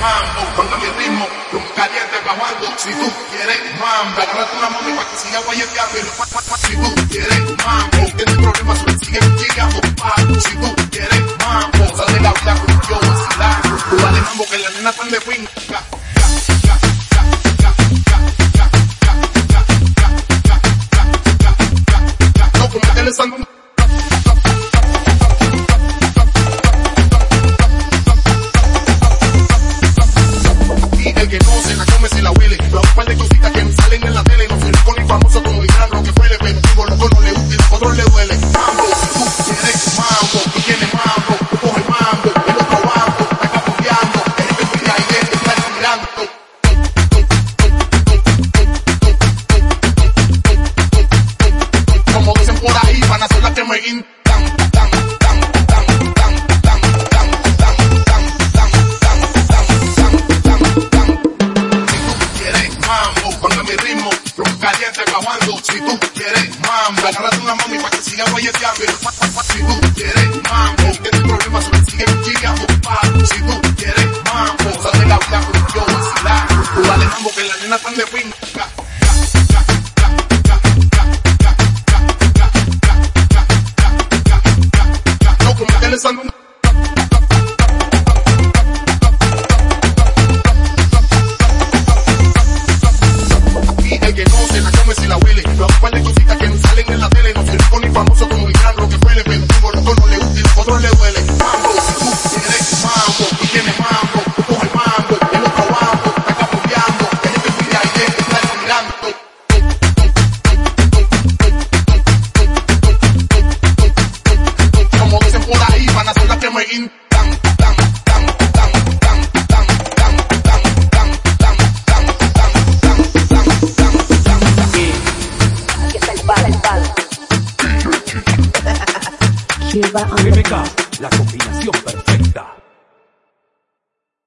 mambo, cuando mi ritmo, lo caliente bajando. Si tú quieres mambo, agárrate una mami para que siga guayeteando. Si tú quieres mambo, tienes problemas, sigue llegando. Si tú quieres mambo, sal de la vida con yo, vacilando. Tú dale mambo que la nena están de pinga. No se la se la un par de cositas que me salen en la tele. No soy rico ni famoso como lo que fuere. Pero digo loco no le gusta y a otros le mi ritmo, lo caliente acabando. Si tú quieres mambo, agárrate una mami para que siga guayeteando. Si tú quieres mambo, tienes problemas, solo sigue chingando. Si tú quieres mambo, sal de la vida con yo vacilar. Tú dale mambo que la nena están de famoso como el gran Rockefeller, vendimos, los no le gusta y los otros le duele. MK, la combinación perfecta.